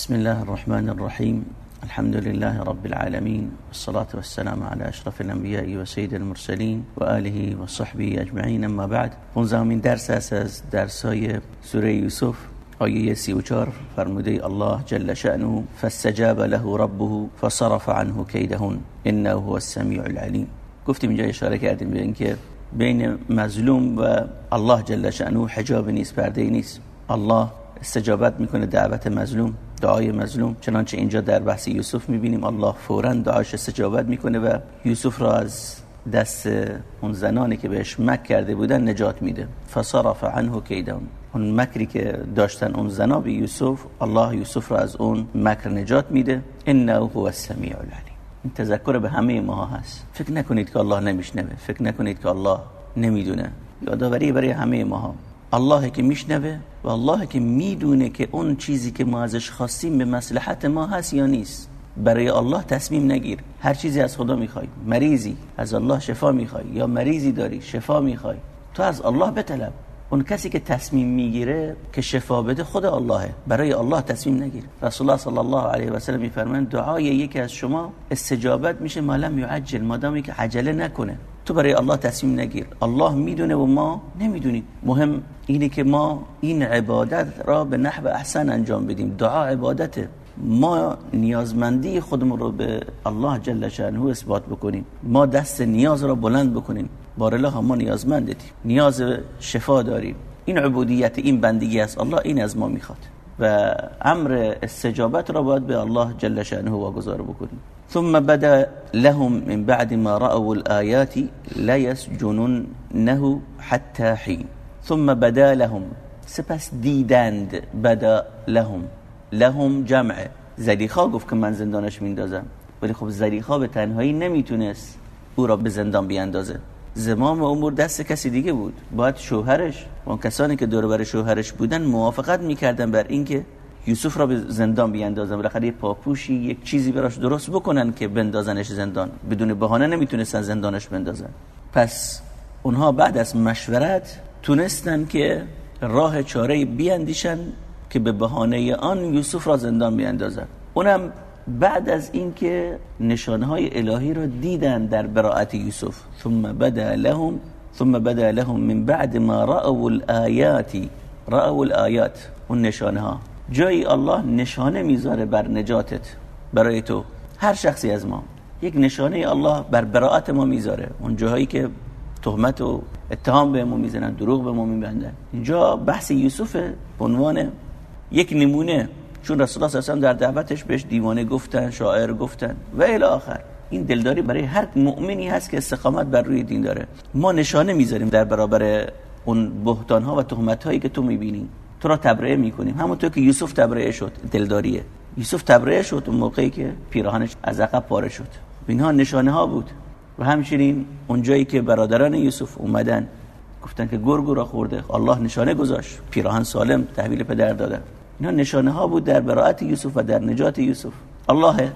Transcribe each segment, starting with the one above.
بسم الله الرحمن الرحيم الحمد لله رب العالمين والصلاة والسلام على أشرف الأنبياء وسيد المرسلين وآله وصحبه أجمعين أما بعد من درس أساس درسای سوره يوسف آیه سی و چار فرموده الله جل شأنه فاستجاب له ربه فصرف عنه كيدهن إنه هو السميع العليم گفتیم اینجا اشاره کردیم به اینکه بین مظلوم و الله جل شأنه حجاب نیست پرده نیست الله استجابت می‌کنه دعوت مظلوم دعای مظلوم. چنانچه اینجا در بحث یوسف می‌بینیم الله فورا دعاش استجابت می‌کنه و یوسف را از دست اون زنانی که بهش مک کرده بودن نجات میده. فصرف عنه کیدهم. اون مکری که داشتن اون زنا به یوسف الله یوسف را از اون مکر نجات میده. انه هو السمیع العلیم. این تذکر به همه ما هست. فکر نکنید که الله نمیشنوه. فکر نکنید که الله نمی‌دونه. یادآوری برای همه ما الله که میشنوه و الله که می‌دونه که اون چیزی که ما ازش خواستیم به مصلحت ما هست یا نیست برای الله تصمیم نگیر هر چیزی از خدا می‌خوای مریضی از الله شفا می‌خوای یا مریضی داری شفا می‌خوای تو از الله بطلب اون کسی که تصمیم می‌گیره که شفا بده خود اللهه. برای الله تصمیم نگیر رسول الله صلی الله علیه و سلم میفرمایند دعای یکی از شما استجابت میشه مالم یعجل. مادامی که عجله نکنه. تو برای الله تصمیم نگیر. الله می‌دونه و ما نمی‌دونیم. مهم اینه که ما این عبادت را به نحو احسن انجام بدیم. دعا عبادته. ما نیازمندی خودمون رو به الله جل شانه اثبات بکنیم. ما دست نیاز را بلند بکنیم. بارالله ما نیازمندیم نیاز شفا داریم. این عبودیت این بندگی است. الله این از ما می‌خواد. و امر استجابت را باید به الله جل شانه واگذار بکنیم. ثم بدا لهم من بعد ما رأوا الآيات لا يسجننه حتى حين ثم بدا لهم. سپس دیدند بدا لهم. لهم جمع. زلیخا گفت که من زندانش میندازم. ولی خب زلیخا به تنهایی نمی‌تونست او را به زندان بیاندازه. زمام امور دست کسی دیگه بود. باید شوهرش و کسانی که دور بر شوهرش بودن موافقت می‌کردن بر اینکه یوسف را به زندان بیاندازن. بالاخره یه پاپوشی یک چیزی براش درست بکنن که بندازنش زندان. بدون بهانه نمی‌تونستن زندانش بندازن. پس اونها بعد از مشورت تونستن که راه چاره بیاندیشن که به بهانه آن یوسف را زندان بیاندازن. اونم بعد از اینکه نشانه های الهی را دیدن در براعت یوسف. ثم بدا لهم ثم بدا لهم من بعد ما رأوا الآیات رأوا الآیات. اون نشانه ها جایی الله نشانه می‌ذاره بر نجاتت. برای تو. هر شخصی از ما. یک نشانه الله بر براعت ما می‌ذاره. اون جاهایی که تهمت و اتهام به ما می‌زنن دروغ به ما میبندن. اینجا بحث یوسف به عنوان یک نمونه چون رسول الله صلی در دعوتش بهش دیوانه گفتن شاعر گفتن. و الی آخر. این دلداری برای هر مؤمنی هست که استقامت بر روی دین داره. ما نشانه می‌ذاریم در برابر اون بهتان ها و تهمت هایی که تو می‌بینی. تو را تبرئه می‌کنیم. همونطور که یوسف تبرئه شد دلداریه. یوسف تبرئه شد اون موقعی که پیراهنش از عقب پاره شد. اینها نشانه ها بود. و همچنین اونجایی که برادران یوسف اومدن گفتن که گرگ را خورده. الله نشانه گذاشت. پیراهن سالم تحویل پدر دادن. اینا نشانه ها بود در براعت یوسف و در نجات یوسف. الله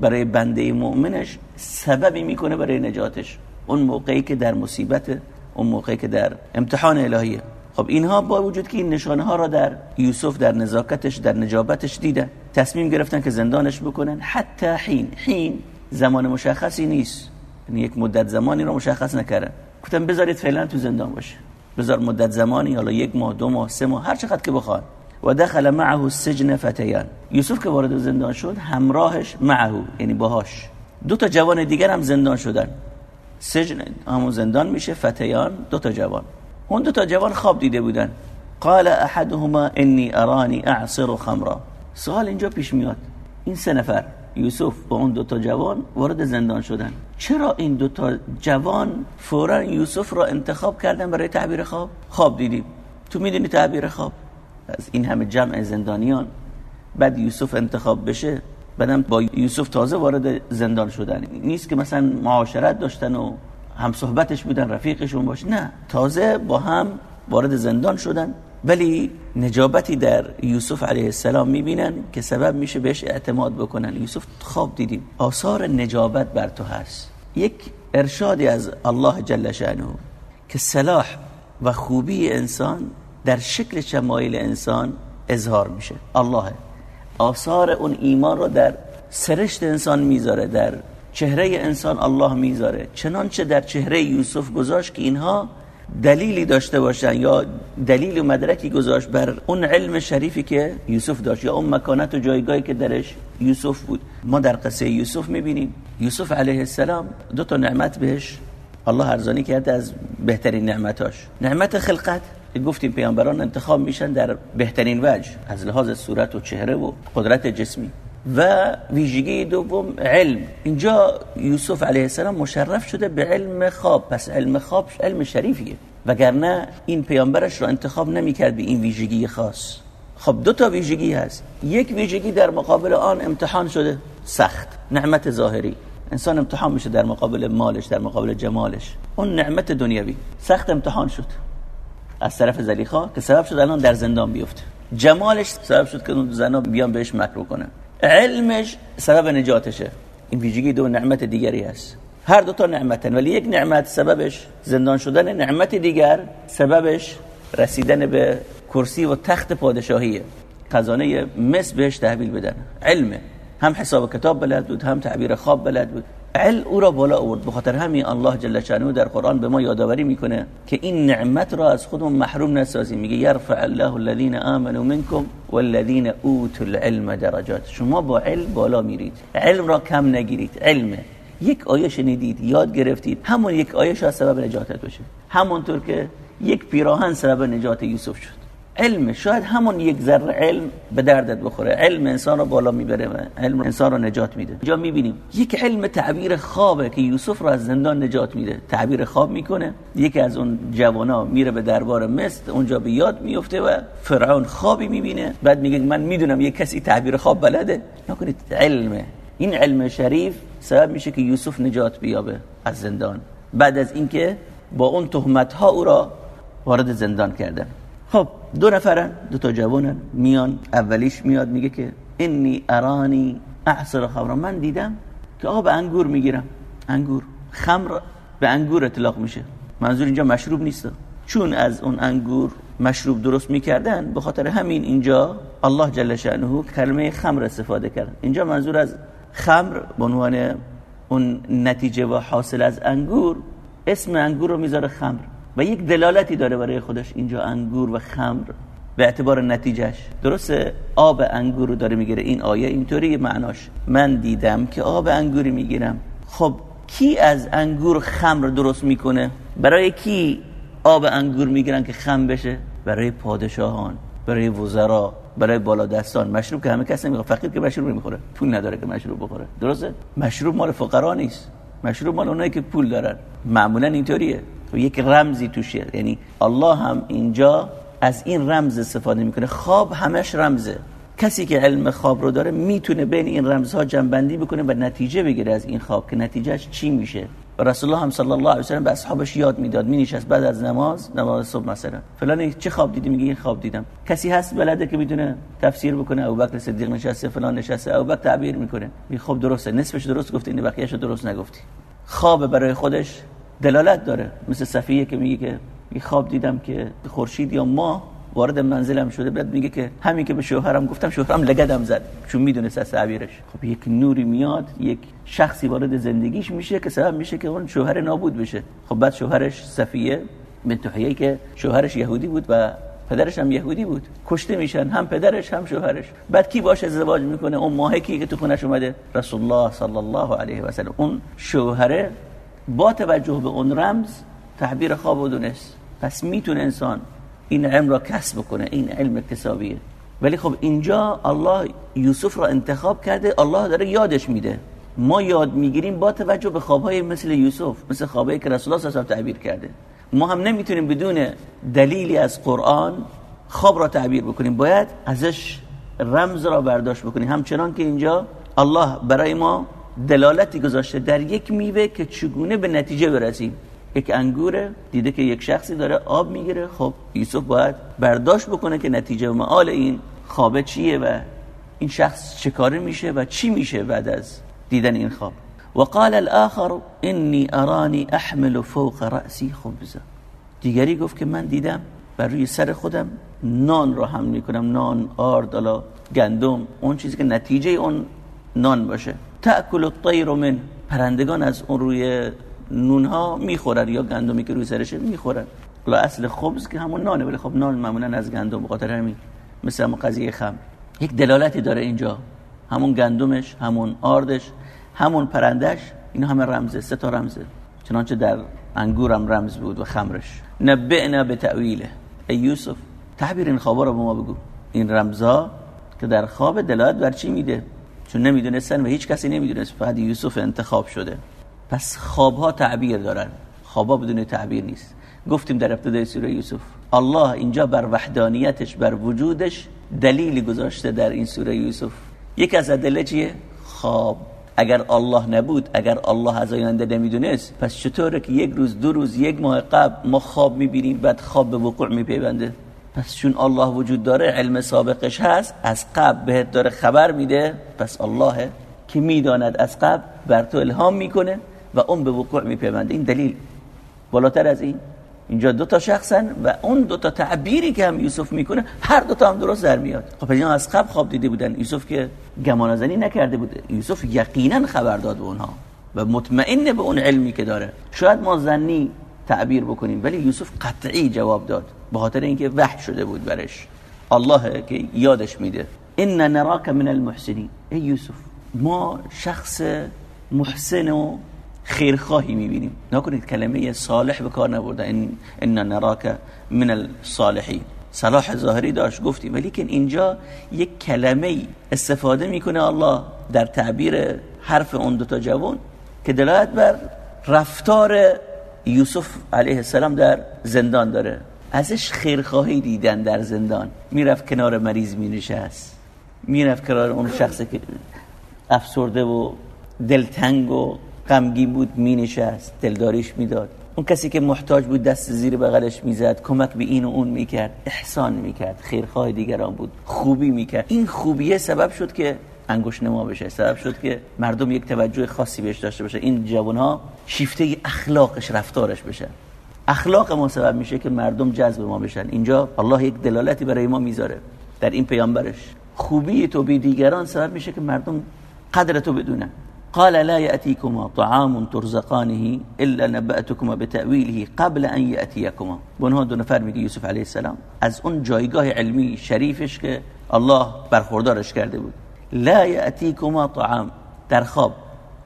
برای بنده مؤمنش سببی می‌کنه برای نجاتش. اون موقعی که در مصیبت اون موقعی که در امتحان الهیه. خب اینها با وجود که این نشانه ها را در یوسف در نزاکتش در نجابتش دیدن تصمیم گرفتن که زندانش بکنن حتی حین. حین زمان مشخصی نیست. یعنی یک مدت زمانی را مشخص نکردن. گفتن بذارید فعلا تو زندان باشه. بذار مدت زمانی حالا یک ماه دو ماه سه ماه هر چقدر که بخواد و دخل معه السجن فتیان یوسف که وارد زندان شد همراهش معه یعنی باهاش. دو تا جوان دیگر هم زندان شدن. سجن همون زندان میشه فتیان دو تا جوان. اون دو تا جوان خواب دیده بودن. قال احدهما انی ارانی اعصر خمرا. سوال اینجا پیش میاد. این سه نفر یوسف با اون دو تا جوان وارد زندان شدن. چرا این دو تا جوان فورا یوسف را انتخاب کردن برای تعبیر خواب؟ خواب دیدیم. تو می‌دونی تعبیر خواب؟ از این همه جمع زندانیان بعد یوسف انتخاب بشه بعدم با یوسف تازه وارد زندان شدن. نیست که مثلا معاشرت داشتن و هم صحبتش بودن رفیقشون باشه نه تازه با هم وارد زندان شدن. ولی نجابتی در یوسف علیه السلام می‌بینن که سبب میشه بهش اعتماد بکنن. یوسف خواب دیدیم آثار نجابت بر تو هست. یک ارشادی از الله جل شانه که صلاح و خوبی انسان در شکل شمایل انسان اظهار میشه. الله. آثار اون ایمان رو در سرشت انسان می‌ذاره در چهره انسان الله می‌ذاره. چنانچه در چهره یوسف گذاشت که اینها دلیلی داشته باشن یا دلیل و مدرکی گذاشت بر اون علم شریفی که یوسف داشت یا اون مکانت و جایگاهی که درش یوسف بود. ما در قصه یوسف می‌بینیم. یوسف علیه السلام دو تا نعمت بهش الله ارزانی کرده از بهترین نعمتاش. نعمت خلقت. گفتیم پیامبران انتخاب میشن در بهترین وجه از لحاظ صورت و چهره و قدرت جسمی. و ویژگی دوم علم. اینجا یوسف علیه السلام مشرف شده به علم خواب. پس علم خواب علم شریفیه. وگرنه این پیامبرش رو انتخاب نمی‌کرد به این ویژگی خاص. خب دو تا ویژگی هست. یک ویژگی در مقابل آن امتحان شده. سخت. نعمت ظاهری. انسان امتحان میشه در مقابل مالش در مقابل جمالش. اون نعمت دنیوی سخت امتحان شد. از طرف زلیخا که سبب شد الان در زندان بیفته. جمالش سبب شد که اون زنا بیان بهش مکرو کنه. علمش سبب نجاتشه. این ویژگی دو نعمت دیگری است هر دو تا نعمتن ولی یک نعمت سببش زندان شدن نعمت دیگر سببش رسیدن به کرسی و تخت پادشاهیه. خزانه مصر بهش تحویل بدن. علمه هم حساب کتاب بلد بود هم تعبیر خواب بلد بود. علم او را بالا آورد. بخاطر همین الله جل شانه در قرآن به ما یادآوری می‌کنه که این نعمت را از خودمون محروم نسازیم. میگه یرفع الله الذين آمنوا منكم والذين اوتوا العلم درجات. شما با علم بالا میرید. علم را کم نگیرید. علمه یک آیه شنیدید یاد گرفتید. همون یک آیه شاید سبب نجاتت بشه همونطور که یک پیراهن سبب نجات یوسف شد. علم شاید همون یک ذره علم به دردت بخوره. علم انسان رو بالا می‌بره و علم انسان رو نجات میده. جا می‌بینیم یک علم تعبیر خوابه که یوسف رو از زندان نجات میده. تعبیر خواب می‌کنه. یکی از اون جوانا میره به دربار مصر اونجا به یاد میفته و فرعون خوابی می‌بینه. بعد میگه من می‌دونم یک کسی تعبیر خواب بلده. نکنید علمه این علم شریف سبب میشه که یوسف نجات بیابه از زندان. بعد از اینکه با اون تهمت ها او را وارد زندان کردن. خب دو نفرن دو تا جوانن میان اولیش میاد میگه که انی ارانی اعصر خمر من دیدم که به انگور می‌گیرم انگور خمر به انگور اطلاق میشه منظور اینجا مشروب نیست. چون از اون انگور مشروب درست می‌کردن به خاطر همین اینجا الله جل شانه کلمه خمر استفاده کرد. اینجا منظور از خمر به عنوان اون نتیجه و حاصل از انگور اسم انگور رو می‌ذاره خمر. و یک دلالتی داره برای خودش. اینجا انگور و خمر به اعتبار نتیجهش درسته؟ آب انگور رو داره می‌گیره. این آیه اینطوری معناش. من دیدم که آب انگوری می‌گیرم. خب کی از انگور خمر درست می‌کنه؟ برای کی آب انگور می‌گیرن که خم بشه؟ برای پادشاهان برای وزرا برای بالادستان. مشروب که همه کس نمی‌خواد. فقیر که مشروب نمی‌خوره. پول نداره که مشروب بخوره. درسته؟ مشروب مال فقرا نیست. مشروب مال اونایی که پول دارن. معمولا اینطوریه. و یک رمزی توشه یعنی الله هم اینجا از این رمز استفاده می‌کنه. خواب همش رمزه. کسی که علم خواب رو داره می‌تونه بین این رمزها جنبندی بکنه و نتیجه بگیره از این خواب که نتیجهش چی میشه. رسول الله هم صلی الله علیه و سلم به اصحابش یاد می‌داد. می نشست بعد از نماز نماز صبح مثلا. فلان چه خواب دیدی؟ میگه این خواب دیدم. کسی هست بلده که می‌تونه تفسیر بکنه؟ ابوبکر صدیق نشسته فلان نشسته. ابوبکر تعبیر می‌کنه. می خواب درسته. نصفش درست گفتی این بقیه‌اش درست نگفتی. خواب برای خودش. دلالت داره. مثل صفیه که میگه که خواب دیدم که خورشید یا ما وارد منزلم شده. بعد میگه که همین که به شوهرم گفتم شوهرم لگدم زد. چون می‌دونه از تعبیرش. خب یک نوری میاد یک شخصی وارد زندگیش میشه که سبب میشه که اون شوهر نابود بشه. خب بعد شوهرش صفیه بنت که شوهرش یهودی بود و پدرش هم یهودی بود. کشته میشن هم پدرش هم شوهرش. بعد کی باشه ازدواج می‌کنه؟ اون ماهکی که تو خونش اومده؟ رسول الله صلی الله علیه و سلم. اون شوهره با توجه به اون رمز تعبیر خواب و دونست. پس می‌تونه انسان این علم را کسب کنه این علم اکتسابیه. ولی خب اینجا الله یوسف را انتخاب کرده الله داره یادش میده. ما یاد می‌گیریم با توجه به خوابهای مثل یوسف مثل خوابهایی که رسول الله صلی تعبیر کرده. ما هم نمی‌تونیم بدون دلیلی از قرآن خواب را تعبیر بکنیم. باید ازش رمز را برداشت بکنیم. همچنان که اینجا الله برای ما دلالتی گذاشته در یک میوه که چگونه به نتیجه برسیم. یک انگوره دیده که یک شخصی داره آب می‌گیره. خب یوسف باید برداشت بکنه که نتیجه و معال این خوابه چیه و این شخص چه میشه و چی میشه بعد از دیدن این خواب. وقال الاخر اني اراني احمل فوق رأسي خبزا. دیگری گفت که من دیدم و روی سر خودم نان رو هم می‌کنم. نان آرد گندم اون چیزی که نتیجه اون نان باشه. تأکل الطیر من. پرندگان از اون روی نون ها می‌خورن یا گندمی که روی سرشه می‌خورن. لا اصل خبز که همون نانه ولی خب نان معمولا از گندم بخاطر همین مثل همون قضیه خم. یک دلالتی داره اینجا. همون گندمش همون آردش همون پرندش این همه رمزه سه تا رمزه. چنانچه در انگورم رمز بود و خمرش. نبئنا به تعویله ای یوسف تعبیر این خوابا رو به ما بگو. این رمزها که در خواب دلالت بر چی میده؟ چون نمی‌دونستن و هیچ کسی نمی‌دونست فقط یوسف انتخاب شده. پس خوابها تعبیر دارن. خوابها بدون تعبیر نیست. گفتیم در ابتدای سوره یوسف الله اینجا بر وحدانیتش بر وجودش دلیلی گذاشته در این سوره یوسف. یک از ادله چیه؟ خواب. اگر الله نبود اگر الله از آینده نمی‌دونست پس چطوره که یک روز دو روز یک ماه قبل ما خواب می‌بینیم بعد خواب به وقوع میپیونده؟ پس چون الله وجود داره علم سابقش هست از قبل بهت داره خبر میده پس الله که می‌داند از قبل بر تو الهام می‌کنه و اون به وقوع میپیونده این دلیل. بالاتر از این اینجا دو تا شخصن و اون دو تا تعبیری که هم یوسف می‌کنه هر دو تا هم درست در میاد. خب اینا از قبل خواب دیده بودن. یوسف که گمانازنی نکرده بود یوسف یقینا خبر داد به اونها و مطمئن به اون علمی که داره. شاید ما زنی تعبیر بکنیم ولی یوسف قطعی جواب داد. به خاطر اینکه وحی شده بود برش. الله که یادش میده. ان نراک من المحسنین. ای یوسف ما شخص محسن و خیرخواهی می‌بینیم. نکنید کلمه صالح به کار نبرده. این ان نراک من الصالحین. صلاح ظاهری داشت گفتیم. ولی که اینجا یک کلمه استفاده می‌کنه الله در تعبیر حرف اون دو تا جوان که دلالت بر رفتار یوسف علیه السلام در زندان داره. ازش خیرخواهی دیدن در زندان. می‌رفت کنار مریض مینشست. می‌رفت کنار اون شخصی که افسرده و دلتنگ و غمگین بود می نشست دلداریش می‌داد. اون کسی که محتاج بود دست زیر بغلش می‌زد کمک به این و اون می‌کرد احسان می‌کرد خیرخواه دیگران بود خوبی می‌کرد. این خوبیه سبب شد که انگوش نما بشه. سبب شد که مردم یک توجه خاصی بهش داشته باشه. این جوان ها شیفته اخلاقش رفتارش بشه. اخلاق ما سبب میشه که مردم جذب ما بشن. اینجا الله یک دلالتی برای ما می‌ذاره در این پیامبرش. خوبی تو به دیگران سبب میشه که مردم قدر تو بدونن. قال لا يأتيكما طعام ترزقانه إلا نبأتكما بتأويله قبل أن يأتيكما. بونها دو نفر میگه یوسف علیه السلام. از اون جایگاه علمی شریفش که الله برخوردارش کرده بود. لا يأتيكما طعام در خواب.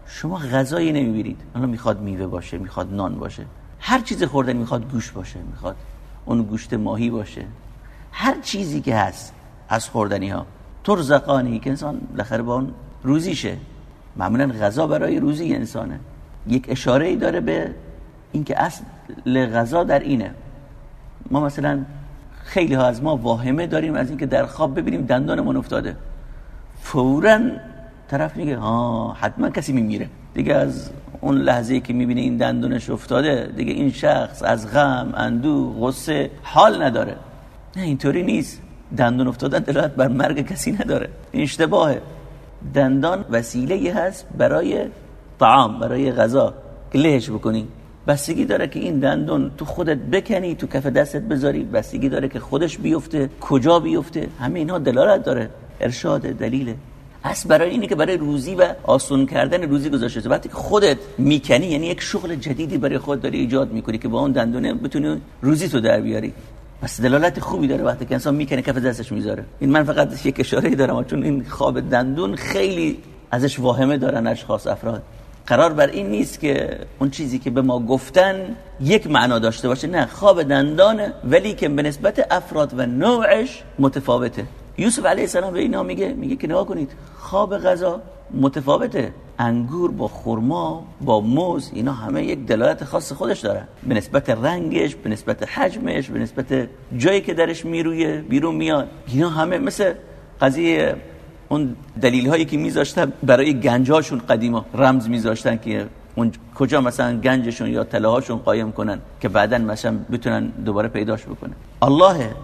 شما غذایی نمی‌بینید. الان می‌خواد میوه باشه می‌خواد نان باشه. هر چیز خوردن می‌خواد گوش باشه می‌خواد اون گوشت ماهی باشه. هر چیزی که هست از خوردنی ها. ترزقانی که انسان لخر با اون روزیشه. معمولا غذا برای روزی انسانه. یک اشاره ای داره به اینکه اصل غذا در اینه. ما مثلا خیلی ها از ما واهمه داریم از اینکه در خواب ببینیم دندانمون افتاده. فورا طرف میگه ها حتما کسی میمیره. دیگه از اون لحظه که می‌بینه این دندونش افتاده دیگه این شخص از غم اندو غصه حال نداره. نه اینطوری نیست. دندون افتادن دلالت بر مرگ کسی نداره. این اشتباهه. دندان وسیله هست برای طعام برای غذا. که لهش بکنی. بستگی داره که این دندون تو خودت بکنی تو کف دستت بذاری. بستگی داره که خودش بیفته کجا بیفته. همه اینها دلالت داره. ارشاد دلیله. هست برای اینه که برای روزی و آسون کردن روزی گذاشته شده. وقتی که خودت می‌کنی یعنی یک شغل جدیدی برای خود داری ایجاد می‌کنی که با اون دندونه بتونی روزی تو در بیاری. پس دلالت خوبی داره وقتی که انسان می‌کنه کف دستش می‌ذاره. این من فقط یک اشاره دارم چون این خواب دندون خیلی ازش واهمه دارن اشخاص افراد. قرار بر این نیست که اون چیزی که به ما گفتن یک معنا داشته باشه. نه خواب دندانه ولی که به نسبت افراد و نوعش متفاوته. یوسف علیه السلام به اینا میگه میگه که نگاه کنید خواب غذا متفاوته. انگور با خرما با موز اینا همه یک دلالت خاص خودش داره. به نسبت رنگش به نسبت حجمش به نسبت جایی که درش میرویه بیرون میاد. اینا همه مثل قضیه اون دلیل هایی که میذاشتن برای گنجاشون قدیما رمز میذاشتن که اون کجا مثلا گنجشون یا طلاهاشون قایم کنن که بعدا مثلا بتونن دوباره پیداش بکنن. الله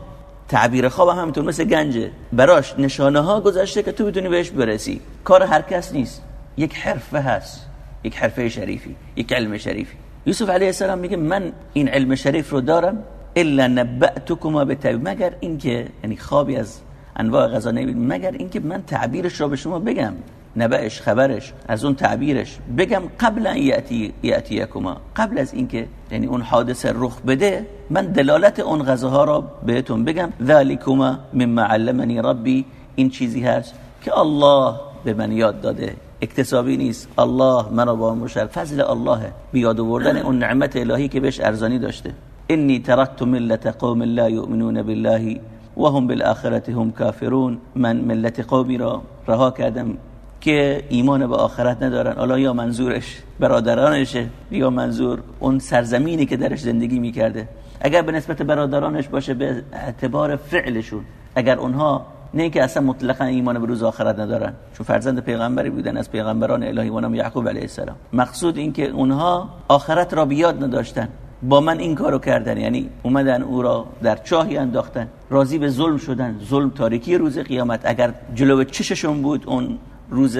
تعبیر خواب هم همینطور مثل گنجه براش نشانه ها گذاشته که تو بتونی بهش برسی. کار هر کس نیست. یک حرفه هست. یک حرفه شریفی. یک علم شریفی. یوسف علیه السلام میگه من این علم شریف رو دارم. الا نبأتكما به مگر اینکه یعنی خوابی از انواع غذا نبید مگر اینکه من تعبیرش را به شما بگم. نبأش خبرش از اون تعبیرش. بگم قبل ان یأتی یأتیکما. قبل از اینکه یعنی اون حادثه رخ بده من دلالت اون غذاها را بهتون بگم. ذالکما مما علمنی ربی. این چیزی هست که الله به من یاد داده. اکتسابی نیست. الله منو با مشر فضل الله بیاد آوردن اون نعمت الهی که بهش ارزانی داشته. انی ترکت ملت قوم لا یؤمنون بالله و هم بالآخرت هم کافرون. من ملت قومی را رها کردم. که ایمان به آخرت ندارن. حالا یا منظورش برادرانشه یا منظور اون سرزمینی که درش زندگی می‌کرده. اگر به نسبت برادرانش باشه به اعتبار فعلشون اگر اونها نه که اصلا مطلقا ایمان به روز آخرت ندارن چون فرزند پیغمبری بودن از پیغمبران الهی و نام یعقوب علیه السلام. مقصود این که اونها آخرت را بیاد نداشتن. با من این کارو کردن. یعنی اومدن او را در چاهی انداختن. راضی به ظلم شدن. ظلم تاریکی روز قیامت. اگر جلو چششون بود اون روز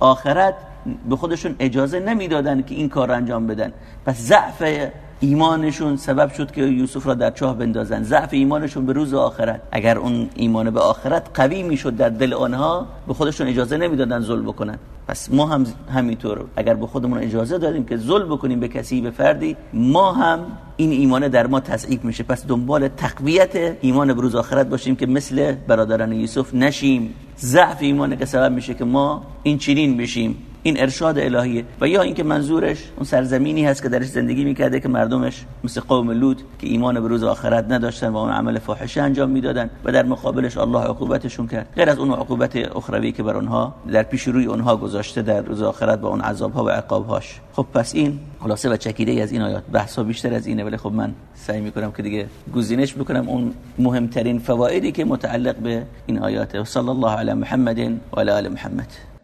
آخرت به خودشون اجازه نمی‌دادن که این کار انجام بدن. پس ضعف ایمانشون سبب شد که یوسف را در چاه بندازن. ضعف ایمانشون به روز آخرت. اگر اون ایمان به آخرت قوی می‌شد در دل آنها به خودشون اجازه نمی‌دادن ظلم بکنن. پس ما هم همینطور اگر به خودمون اجازه دادیم که ظلم بکنیم به کسی به فردی ما هم این ایمان در ما تضعیف میشه. پس دنبال تقویت ایمان به روز آخرت باشیم که مثل برادران یوسف نشیم. ضعف ایمان که سبب میشه که ما این چنین بشیم. این ارشاد الهیه و یا اینکه منظورش اون سرزمینی هست که درش زندگی می‌کرده که مردمش مثل قوم لوط که ایمان به روز آخرت نداشتن و اون عمل فاحشه انجام می‌دادن و در مقابلش الله عقوبتشون کرد. غیر از اون عقوبت اخروی که بر اونها در پیش روی اونها گذاشته در روز آخرت با اون عذابها و عقابهاش. خب پس این خلاصه و چکیده ای از این آیات بحثا بیشتر از اینه ولی خب من سعی می‌کنم که دیگه گزینش بکنم. اون مهمترین فوایدی که متعلق به این آیات صلی الله علی محمد و علی آل محمد.